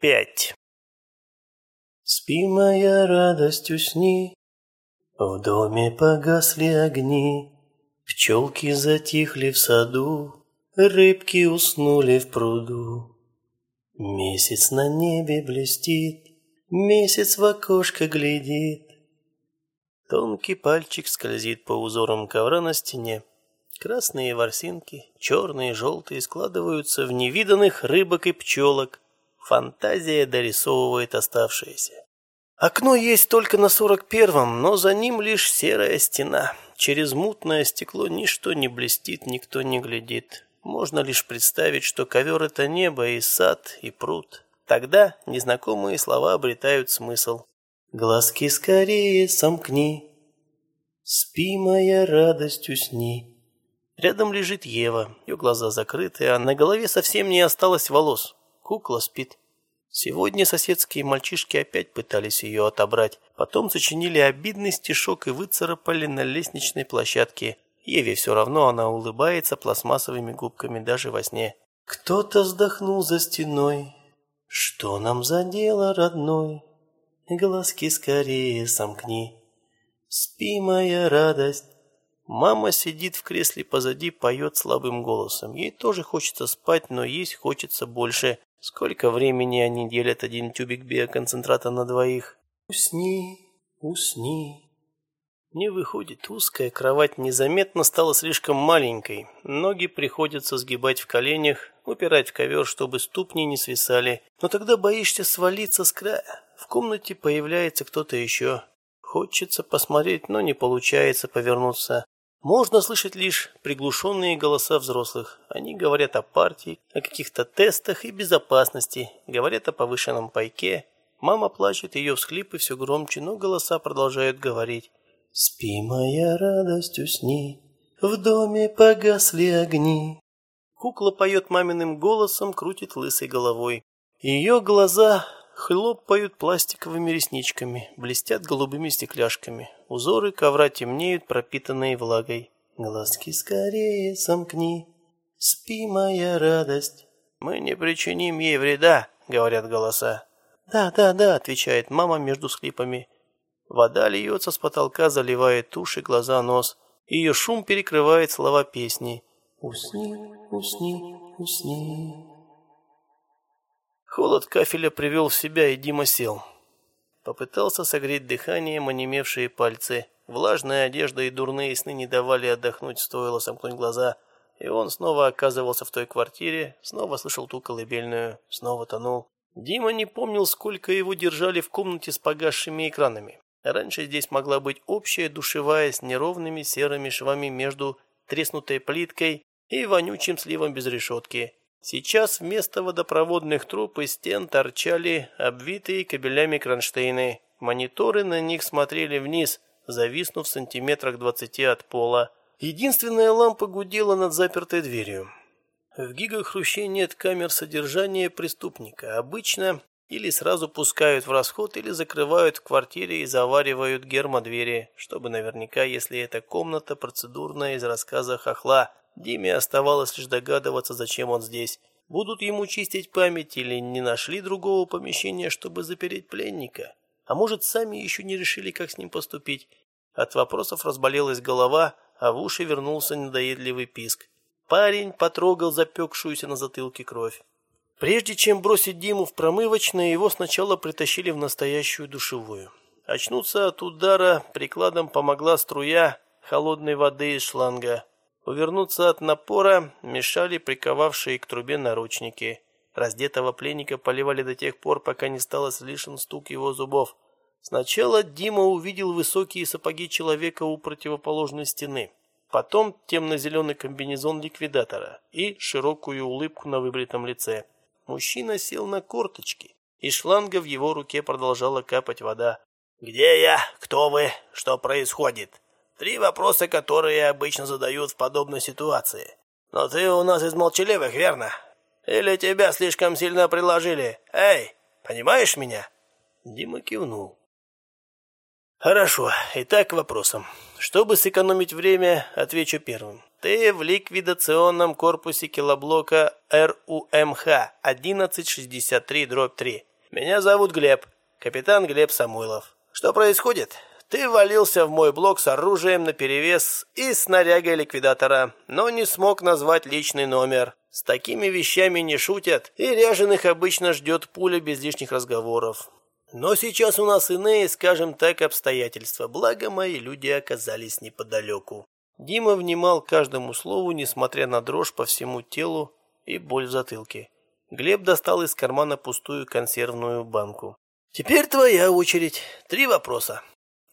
5. Спи, моя радость, усни, В доме погасли огни, Пчелки затихли в саду, Рыбки уснули в пруду. Месяц на небе блестит, Месяц в окошко глядит. Тонкий пальчик скользит по узорам ковра на стене. Красные ворсинки, черные, желтые, складываются в невиданных рыбок и пчелок. Фантазия дорисовывает оставшееся. Окно есть только на сорок первом, но за ним лишь серая стена. Через мутное стекло ничто не блестит, никто не глядит. Можно лишь представить, что ковер — это небо и сад, и пруд. Тогда незнакомые слова обретают смысл. «Глазки скорее сомкни, спи, моя радость, усни». Рядом лежит Ева, ее глаза закрыты, а на голове совсем не осталось волос. Кукла спит. Сегодня соседские мальчишки опять пытались ее отобрать. Потом сочинили обидный стишок и выцарапали на лестничной площадке. Еве все равно она улыбается пластмассовыми губками даже во сне. Кто-то вздохнул за стеной. Что нам за дело, родной? Глазки скорее сомкни. Спи, моя радость. Мама сидит в кресле позади, поет слабым голосом. Ей тоже хочется спать, но есть хочется больше. Сколько времени они делят один тюбик биоконцентрата на двоих? Усни, усни. Не выходит, узкая кровать незаметно стала слишком маленькой. Ноги приходится сгибать в коленях, упирать в ковер, чтобы ступни не свисали. Но тогда боишься свалиться с края. В комнате появляется кто-то еще. Хочется посмотреть, но не получается повернуться. Можно слышать лишь приглушенные голоса взрослых. Они говорят о партии, о каких-то тестах и безопасности, говорят о повышенном пайке. Мама плачет, ее всхлипы все громче, но голоса продолжают говорить. «Спи, моя радость, усни, в доме погасли огни». Кукла поет маминым голосом, крутит лысой головой. Ее глаза хлопают пластиковыми ресничками, блестят голубыми стекляшками. Узоры ковра темнеют, пропитанные влагой. Глазки скорее сомкни, спи, моя радость. Мы не причиним ей вреда, говорят голоса. Да, да, да, отвечает мама между склипами. Вода льется с потолка, заливает уши, глаза, нос. Ее шум перекрывает слова песни. Усни, усни, усни. Холод кафеля привел в себя, и Дима сел. Попытался согреть дыханием онемевшие пальцы. Влажная одежда и дурные сны не давали отдохнуть, стоило сомкнуть глаза. И он снова оказывался в той квартире, снова слышал ту колыбельную, снова тонул. Дима не помнил, сколько его держали в комнате с погасшими экранами. Раньше здесь могла быть общая душевая с неровными серыми швами между треснутой плиткой и вонючим сливом без решетки. Сейчас вместо водопроводных труб и стен торчали обвитые кабелями кронштейны. Мониторы на них смотрели вниз, зависнув в сантиметрах двадцати от пола. Единственная лампа гудела над запертой дверью. В гигахруще нет камер содержания преступника. Обычно или сразу пускают в расход, или закрывают в квартире и заваривают гермодвери, чтобы наверняка, если эта комната процедурная из рассказа хохла, Диме оставалось лишь догадываться, зачем он здесь. Будут ему чистить память или не нашли другого помещения, чтобы запереть пленника? А может, сами еще не решили, как с ним поступить? От вопросов разболелась голова, а в уши вернулся недоедливый писк. Парень потрогал запекшуюся на затылке кровь. Прежде чем бросить Диму в промывочное, его сначала притащили в настоящую душевую. Очнуться от удара прикладом помогла струя холодной воды из шланга. Увернуться от напора мешали приковавшие к трубе наручники. Раздетого пленника поливали до тех пор, пока не стало слышен стук его зубов. Сначала Дима увидел высокие сапоги человека у противоположной стены. Потом темно-зеленый комбинезон ликвидатора и широкую улыбку на выбритом лице. Мужчина сел на корточки, и шланга в его руке продолжала капать вода. «Где я? Кто вы? Что происходит?» Три вопроса, которые обычно задают в подобной ситуации. Но ты у нас из молчаливых, верно? Или тебя слишком сильно приложили? Эй, понимаешь меня?» Дима кивнул. «Хорошо, итак к вопросам. Чтобы сэкономить время, отвечу первым. Ты в ликвидационном корпусе килоблока РУМХ 1163-3. Меня зовут Глеб, капитан Глеб Самойлов. Что происходит? Ты валился в мой блок с оружием наперевес и снарягой ликвидатора, но не смог назвать личный номер. С такими вещами не шутят, и ряженых обычно ждет пуля без лишних разговоров. Но сейчас у нас иные, скажем так, обстоятельства, благо мои люди оказались неподалеку. Дима внимал каждому слову, несмотря на дрожь по всему телу и боль в затылке. Глеб достал из кармана пустую консервную банку. «Теперь твоя очередь. Три вопроса.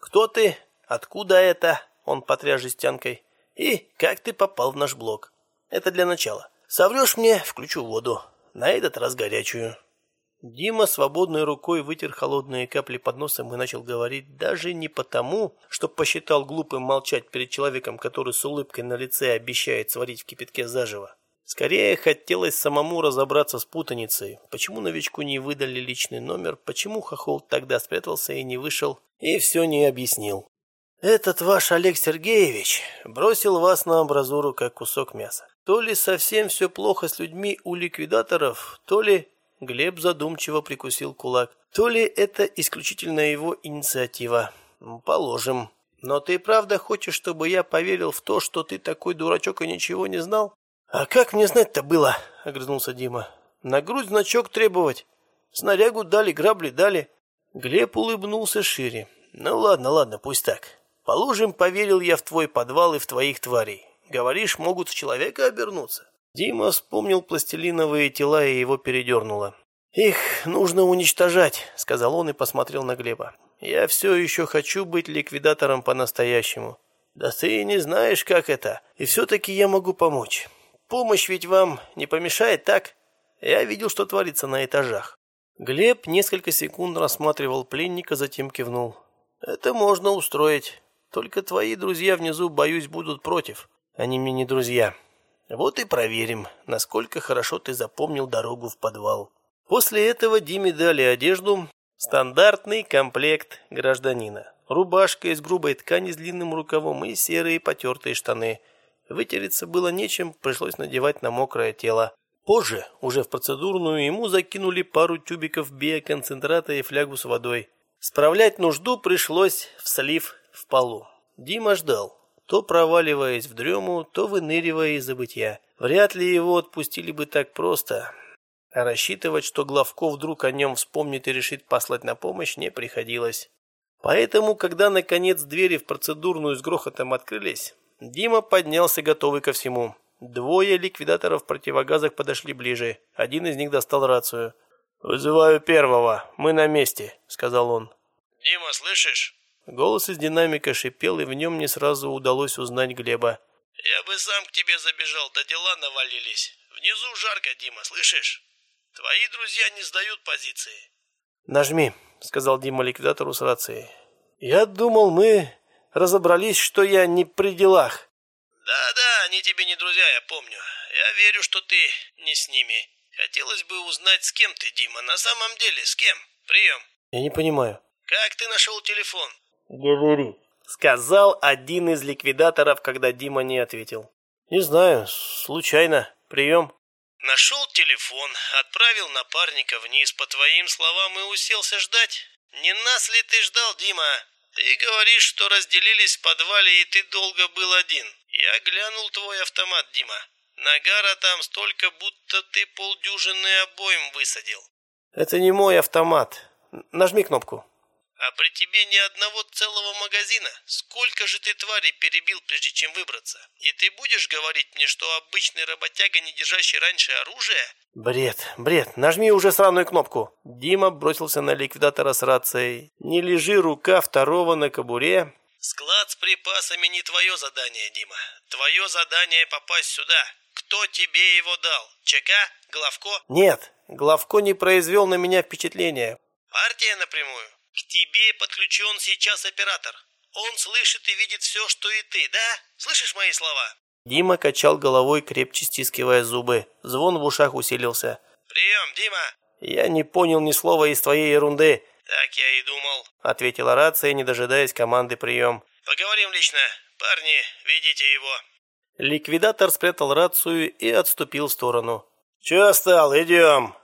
Кто ты? Откуда это?» Он потряс жестянкой. «И как ты попал в наш блок?» Это для начала. Соврешь мне, включу воду. На этот раз горячую. Дима свободной рукой вытер холодные капли под носом и начал говорить даже не потому, что посчитал глупым молчать перед человеком, который с улыбкой на лице обещает сварить в кипятке заживо. Скорее хотелось самому разобраться с путаницей. Почему новичку не выдали личный номер, почему Хохол тогда спрятался и не вышел, и все не объяснил. «Этот ваш Олег Сергеевич бросил вас на амбразуру, как кусок мяса. То ли совсем все плохо с людьми у ликвидаторов, то ли...» Глеб задумчиво прикусил кулак. «То ли это исключительно его инициатива. Положим. Но ты правда хочешь, чтобы я поверил в то, что ты такой дурачок и ничего не знал?» «А как мне знать-то было?» — огрызнулся Дима. «На грудь значок требовать. Снарягу дали, грабли дали». Глеб улыбнулся шире. «Ну ладно, ладно, пусть так. Положим, поверил я в твой подвал и в твоих тварей. Говоришь, могут в человека обернуться?» Дима вспомнил пластилиновые тела и его передернуло. «Их нужно уничтожать», — сказал он и посмотрел на Глеба. «Я все еще хочу быть ликвидатором по-настоящему. Да ты не знаешь, как это, и все-таки я могу помочь. Помощь ведь вам не помешает, так? Я видел, что творится на этажах». Глеб несколько секунд рассматривал пленника, затем кивнул. «Это можно устроить. Только твои друзья внизу, боюсь, будут против. Они мне не друзья. Вот и проверим, насколько хорошо ты запомнил дорогу в подвал. После этого Диме дали одежду, стандартный комплект гражданина. Рубашка из грубой ткани с длинным рукавом и серые потертые штаны. Вытереться было нечем, пришлось надевать на мокрое тело. Позже, уже в процедурную, ему закинули пару тюбиков биоконцентрата и флягу с водой. Справлять нужду пришлось в слив в полу. Дима ждал, то проваливаясь в дрему, то выныривая из забытья. Вряд ли его отпустили бы так просто. А рассчитывать, что Главко вдруг о нем вспомнит и решит послать на помощь, не приходилось. Поэтому, когда наконец двери в процедурную с грохотом открылись, Дима поднялся готовый ко всему. Двое ликвидаторов в противогазах подошли ближе. Один из них достал рацию. «Вызываю первого. Мы на месте», — сказал он. «Дима, слышишь?» Голос из динамика шипел, и в нем не сразу удалось узнать Глеба. «Я бы сам к тебе забежал, да дела навалились. Внизу жарко, Дима, слышишь? Твои друзья не сдают позиции». «Нажми», — сказал Дима ликвидатору с рацией. «Я думал, мы разобрались, что я не при делах». «Да-да, они тебе не друзья, я помню. Я верю, что ты не с ними. Хотелось бы узнать, с кем ты, Дима, на самом деле, с кем? Прием». «Я не понимаю». «Как ты нашел телефон?» «Говори», — сказал один из ликвидаторов, когда Дима не ответил. «Не знаю, случайно. Прием». «Нашел телефон, отправил напарника вниз, по твоим словам, и уселся ждать. Не нас ли ты ждал, Дима? Ты говоришь, что разделились в подвале, и ты долго был один. Я глянул твой автомат, Дима. Нагара там столько, будто ты полдюжины обоим высадил». «Это не мой автомат. Нажми кнопку». А при тебе ни одного целого магазина. Сколько же ты тварей перебил, прежде чем выбраться? И ты будешь говорить мне, что обычный работяга, не держащий раньше оружие? Бред, бред, нажми уже сраную кнопку. Дима бросился на ликвидатора с рацией. Не лежи рука второго на кобуре. Склад с припасами не твое задание, Дима. Твое задание попасть сюда. Кто тебе его дал? ЧК? Главко? Нет, Главко не произвел на меня впечатления. Партия напрямую? К тебе подключен сейчас оператор. Он слышит и видит все, что и ты, да? Слышишь мои слова?» Дима качал головой, крепче стискивая зубы. Звон в ушах усилился. «Прием, Дима!» «Я не понял ни слова из твоей ерунды». «Так я и думал», — ответила рация, не дожидаясь команды «Прием». «Поговорим лично. Парни, видите его». Ликвидатор спрятал рацию и отступил в сторону. «Чё стал? Идем!»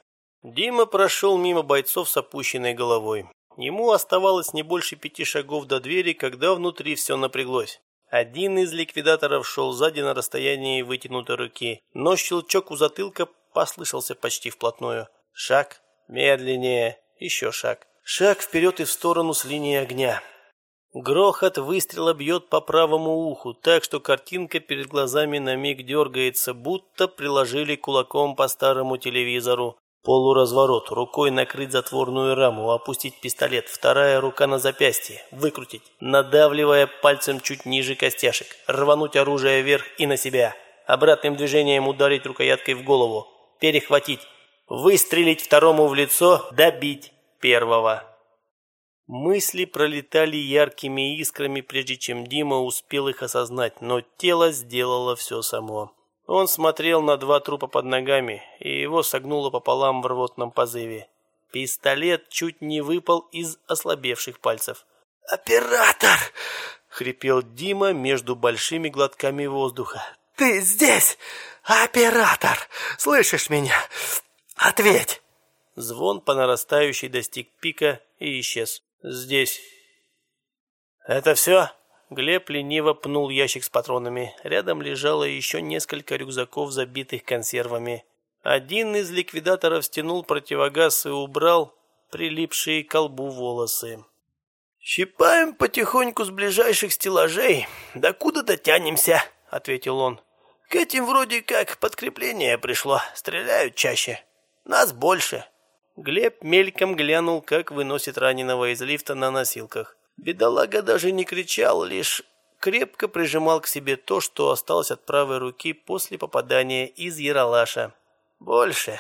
Дима прошел мимо бойцов с опущенной головой. Ему оставалось не больше пяти шагов до двери, когда внутри все напряглось. Один из ликвидаторов шел сзади на расстоянии вытянутой руки, но щелчок у затылка послышался почти вплотную. Шаг, медленнее, еще шаг. Шаг вперед и в сторону с линии огня. Грохот выстрела бьет по правому уху, так что картинка перед глазами на миг дергается, будто приложили кулаком по старому телевизору. Полуразворот, рукой накрыть затворную раму, опустить пистолет, вторая рука на запястье, выкрутить, надавливая пальцем чуть ниже костяшек, рвануть оружие вверх и на себя, обратным движением ударить рукояткой в голову, перехватить, выстрелить второму в лицо, добить первого. Мысли пролетали яркими искрами, прежде чем Дима успел их осознать, но тело сделало все само. Он смотрел на два трупа под ногами, и его согнуло пополам в рвотном позыве. Пистолет чуть не выпал из ослабевших пальцев. «Оператор!» — хрипел Дима между большими глотками воздуха. «Ты здесь! Оператор! Слышишь меня? Ответь!» Звон по нарастающей достиг пика и исчез. «Здесь». «Это все?» Глеб лениво пнул ящик с патронами. Рядом лежало еще несколько рюкзаков, забитых консервами. Один из ликвидаторов стянул противогаз и убрал прилипшие к колбу волосы. «Щипаем потихоньку с ближайших стеллажей. Да куда дотянемся?» — ответил он. «К этим вроде как подкрепление пришло. Стреляют чаще. Нас больше». Глеб мельком глянул, как выносит раненого из лифта на носилках. Бедолага даже не кричал, лишь крепко прижимал к себе то, что осталось от правой руки после попадания из Яралаша. «Больше.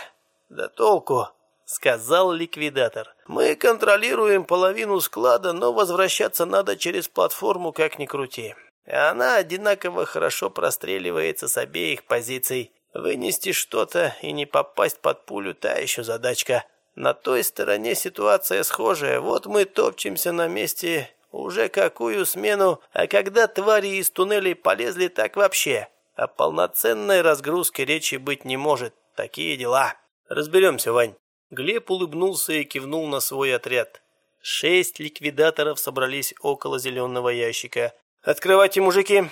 Да толку», — сказал ликвидатор. «Мы контролируем половину склада, но возвращаться надо через платформу, как ни крути. Она одинаково хорошо простреливается с обеих позиций. Вынести что-то и не попасть под пулю – та еще задачка. На той стороне ситуация схожая. Вот мы топчемся на месте уже какую смену, а когда твари из туннелей полезли, так вообще. О полноценной разгрузке речи быть не может. Такие дела. Разберемся, Вань. Глеб улыбнулся и кивнул на свой отряд. Шесть ликвидаторов собрались около зеленого ящика. «Открывайте, мужики!»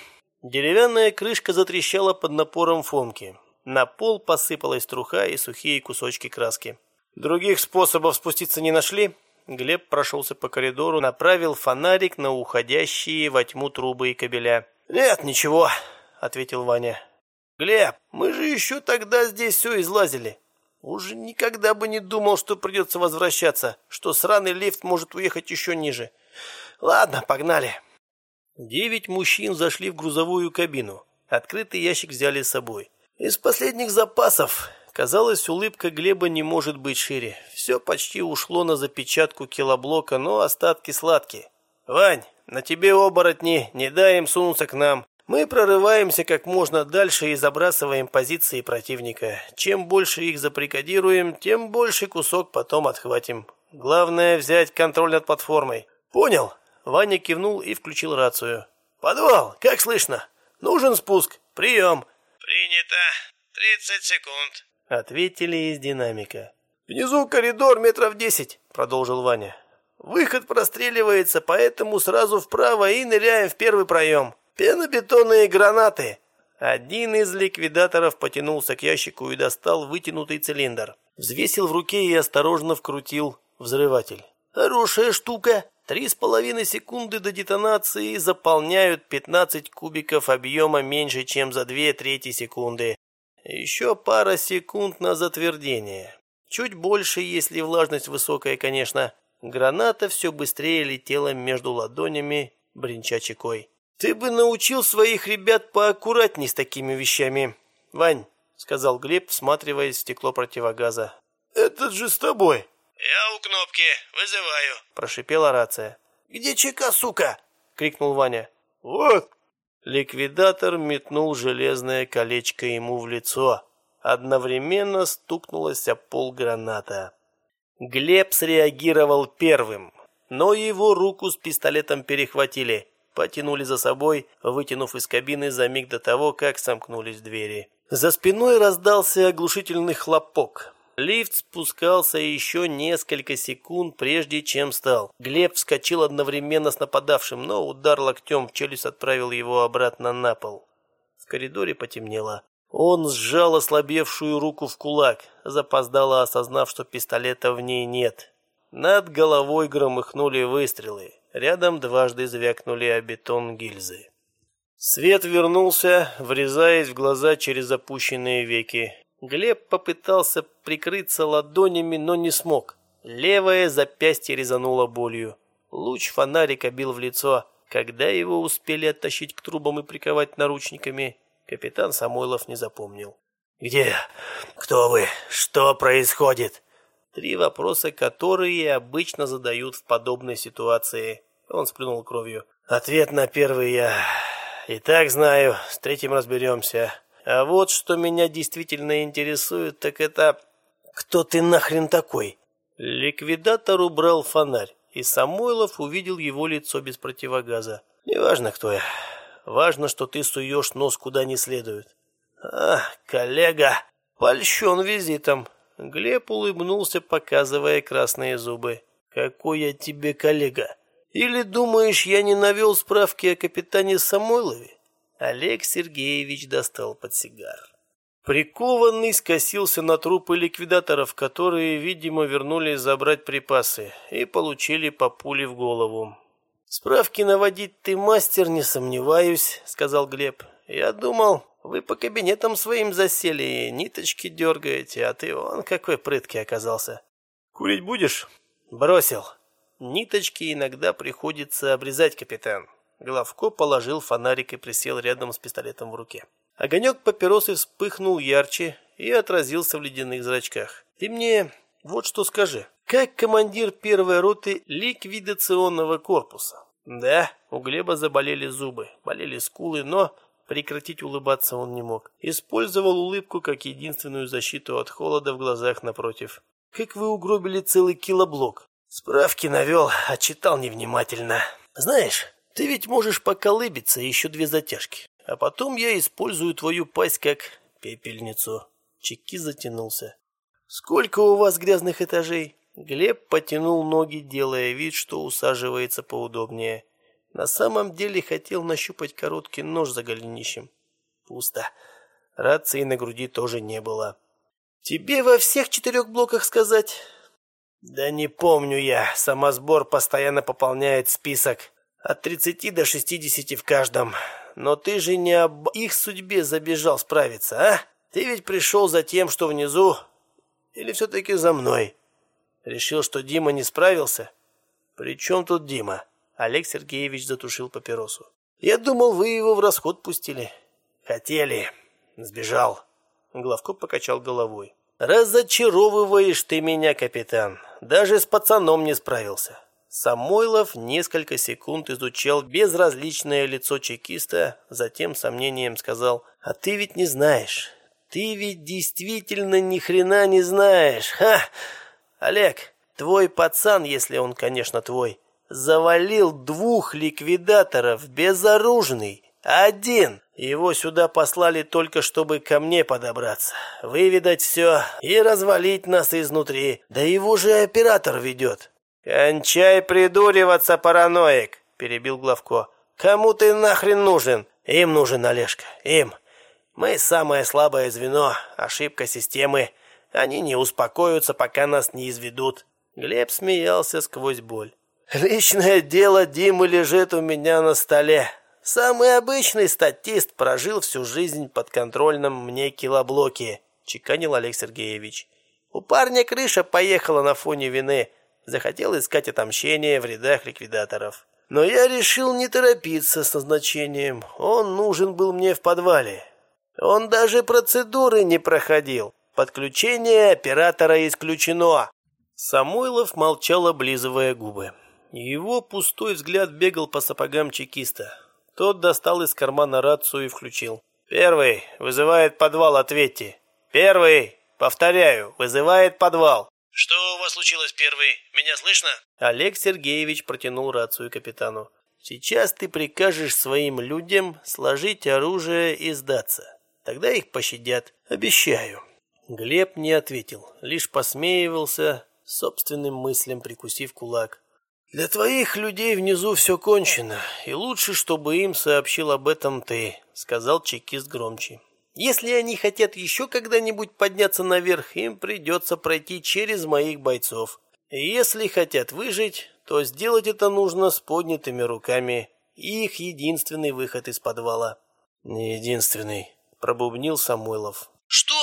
Деревянная крышка затрещала под напором Фомки. На пол посыпалась труха и сухие кусочки краски. Других способов спуститься не нашли. Глеб прошелся по коридору, направил фонарик на уходящие во тьму трубы и кабеля. «Нет, ничего», — ответил Ваня. «Глеб, мы же еще тогда здесь все излазили. Уже никогда бы не думал, что придется возвращаться, что сраный лифт может уехать еще ниже. Ладно, погнали». Девять мужчин зашли в грузовую кабину. Открытый ящик взяли с собой. «Из последних запасов Казалось, улыбка Глеба не может быть шире. Все почти ушло на запечатку килоблока, но остатки сладкие. «Вань, на тебе оборотни, не дай им сунуться к нам. Мы прорываемся как можно дальше и забрасываем позиции противника. Чем больше их заприкодируем, тем больше кусок потом отхватим. Главное взять контроль над платформой. Понял?» Ваня кивнул и включил рацию. «Подвал, как слышно? Нужен спуск. Прием!» «Принято. Тридцать секунд». Ответили из динамика. «Внизу коридор метров десять», — продолжил Ваня. «Выход простреливается, поэтому сразу вправо и ныряем в первый проем. Пенобетонные гранаты». Один из ликвидаторов потянулся к ящику и достал вытянутый цилиндр. Взвесил в руке и осторожно вкрутил взрыватель. «Хорошая штука. Три с половиной секунды до детонации заполняют 15 кубиков объема меньше, чем за две трети секунды. Еще пара секунд на затвердение. Чуть больше, если влажность высокая, конечно. Граната все быстрее летела между ладонями, бренча чекой. «Ты бы научил своих ребят поаккуратней с такими вещами, Вань», — сказал Глеб, всматриваясь в стекло противогаза. «Этот же с тобой». «Я у кнопки, вызываю», — прошипела рация. «Где чека, сука?» — крикнул Ваня. «Вот». Ликвидатор метнул железное колечко ему в лицо. Одновременно стукнулась о пол граната. Глеб среагировал первым, но его руку с пистолетом перехватили, потянули за собой, вытянув из кабины за миг до того, как сомкнулись двери. За спиной раздался оглушительный хлопок. Лифт спускался еще несколько секунд, прежде чем стал. Глеб вскочил одновременно с нападавшим, но удар локтем в челюсть отправил его обратно на пол. В коридоре потемнело. Он сжал ослабевшую руку в кулак, запоздало осознав, что пистолета в ней нет. Над головой громыхнули выстрелы. Рядом дважды звякнули о бетон гильзы. Свет вернулся, врезаясь в глаза через опущенные веки. Глеб попытался прикрыться ладонями, но не смог. Левое запястье резануло болью. Луч фонарика бил в лицо. Когда его успели оттащить к трубам и приковать наручниками, капитан Самойлов не запомнил. «Где? Кто вы? Что происходит?» Три вопроса, которые обычно задают в подобной ситуации. Он сплюнул кровью. «Ответ на первый я и так знаю, с третьим разберемся. А вот что меня действительно интересует, так это... Кто ты нахрен такой? Ликвидатор убрал фонарь, и Самойлов увидел его лицо без противогаза. Неважно, кто я. Важно, что ты суешь нос куда не следует. А, коллега, польщен визитом. Глеб улыбнулся, показывая красные зубы. Какой я тебе коллега? Или думаешь, я не навел справки о капитане Самойлове? Олег Сергеевич достал подсигар. Прикованный скосился на трупы ликвидаторов, которые, видимо, вернулись забрать припасы и получили по пуле в голову. «Справки наводить ты мастер, не сомневаюсь», — сказал Глеб. «Я думал, вы по кабинетам своим засели и ниточки дергаете, а ты он какой прыткий оказался». «Курить будешь?» «Бросил. Ниточки иногда приходится обрезать, капитан. Головко положил фонарик и присел рядом с пистолетом в руке. Огонек папиросы вспыхнул ярче и отразился в ледяных зрачках. «Ты мне вот что скажи. Как командир первой роты ликвидационного корпуса?» Да, у Глеба заболели зубы, болели скулы, но прекратить улыбаться он не мог. Использовал улыбку как единственную защиту от холода в глазах напротив. «Как вы угробили целый килоблок?» «Справки навел, а читал невнимательно. Знаешь, ты ведь можешь поколыбиться еще две затяжки, а потом я использую твою пасть как пепельницу. Чеки затянулся. Сколько у вас грязных этажей? Глеб потянул ноги, делая вид, что усаживается поудобнее. На самом деле хотел нащупать короткий нож за голенищем. Пусто. Рации на груди тоже не было. Тебе во всех четырех блоках сказать? Да не помню я. Самосбор постоянно пополняет список. От 30 до 60 в каждом. Но ты же не об их судьбе забежал справиться, а? Ты ведь пришел за тем, что внизу, или все-таки за мной? Решил, что Дима не справился? При чем тут Дима? Олег Сергеевич затушил папиросу. Я думал, вы его в расход пустили. Хотели. Сбежал. Главко покачал головой. Разочаровываешь ты меня, капитан. Даже с пацаном не справился. Самойлов несколько секунд изучал безразличное лицо чекиста, затем сомнением сказал: "А ты ведь не знаешь. Ты ведь действительно ни хрена не знаешь. Ха! Олег, твой пацан, если он, конечно, твой, завалил двух ликвидаторов безоружный, один. Его сюда послали только чтобы ко мне подобраться, выведать все и развалить нас изнутри. Да его же оператор ведет. «Кончай придуриваться, параноик!» – перебил Главко. «Кому ты нахрен нужен?» «Им нужен, Олежка, им. Мы самое слабое звено, ошибка системы. Они не успокоятся, пока нас не изведут». Глеб смеялся сквозь боль. «Личное дело Димы лежит у меня на столе. Самый обычный статист прожил всю жизнь под контрольным мне килоблоки», – чеканил Олег Сергеевич. «У парня крыша поехала на фоне вины» захотел искать отомщение в рядах ликвидаторов. Но я решил не торопиться с назначением. Он нужен был мне в подвале. Он даже процедуры не проходил. Подключение оператора исключено. Самойлов молчал, облизывая губы. Его пустой взгляд бегал по сапогам чекиста. Тот достал из кармана рацию и включил. «Первый. Вызывает подвал. Ответьте. Первый. Повторяю. Вызывает подвал. «Что у вас случилось, первый? Меня слышно?» Олег Сергеевич протянул рацию капитану. «Сейчас ты прикажешь своим людям сложить оружие и сдаться. Тогда их пощадят. Обещаю». Глеб не ответил, лишь посмеивался, собственным мыслям прикусив кулак. «Для твоих людей внизу все кончено, и лучше, чтобы им сообщил об этом ты», — сказал чекист громче. «Если они хотят еще когда-нибудь подняться наверх, им придется пройти через моих бойцов. Если хотят выжить, то сделать это нужно с поднятыми руками. Их единственный выход из подвала». «Не единственный», — пробубнил Самойлов. «Что?»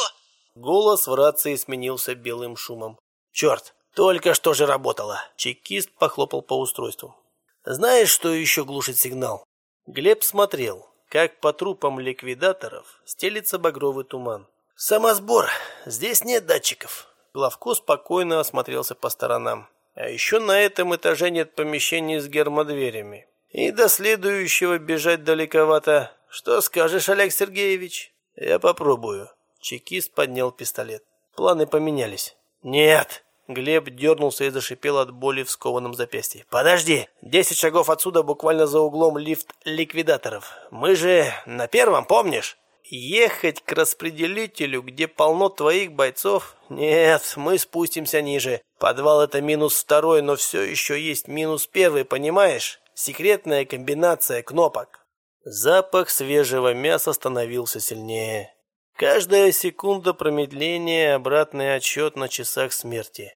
Голос в рации сменился белым шумом. «Черт, только что же работало!» Чекист похлопал по устройству. «Знаешь, что еще глушит сигнал?» Глеб смотрел, как по трупам ликвидаторов стелится багровый туман. «Самосбор! Здесь нет датчиков!» Главко спокойно осмотрелся по сторонам. «А еще на этом этаже нет помещений с гермодверями. И до следующего бежать далековато. Что скажешь, Олег Сергеевич?» «Я попробую». Чекист поднял пистолет. Планы поменялись. «Нет!» Глеб дернулся и зашипел от боли в скованном запястье. «Подожди! Десять шагов отсюда буквально за углом лифт ликвидаторов. Мы же на первом, помнишь?» «Ехать к распределителю, где полно твоих бойцов? Нет, мы спустимся ниже. Подвал это минус второй, но все еще есть минус первый, понимаешь? Секретная комбинация кнопок». Запах свежего мяса становился сильнее. Каждая секунда промедления – обратный отсчет на часах смерти.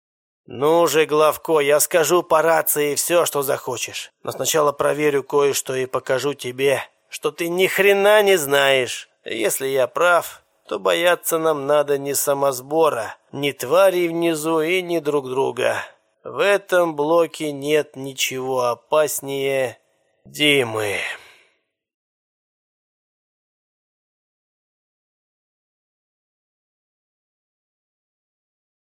«Ну же, Главко, я скажу по рации все, что захочешь. Но сначала проверю кое-что и покажу тебе, что ты ни хрена не знаешь. Если я прав, то бояться нам надо не самосбора, ни тварей внизу и ни друг друга. В этом блоке нет ничего опаснее Димы».